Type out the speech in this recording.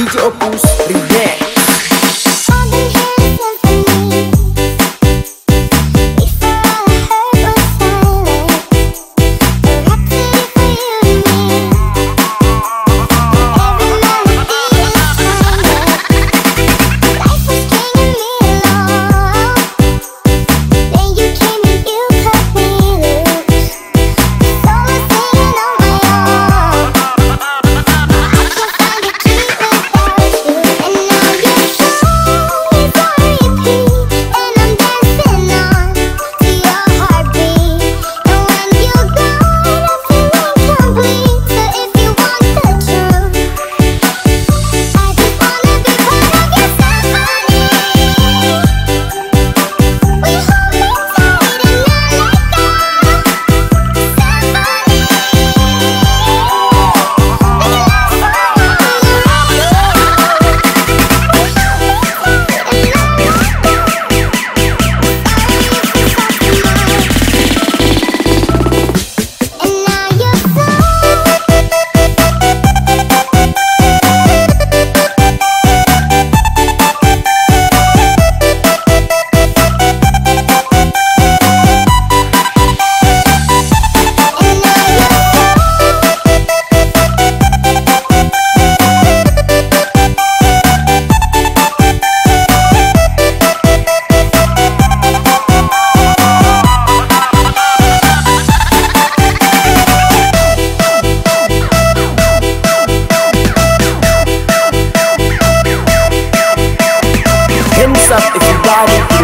DJ Opus Up everybody, the party tonight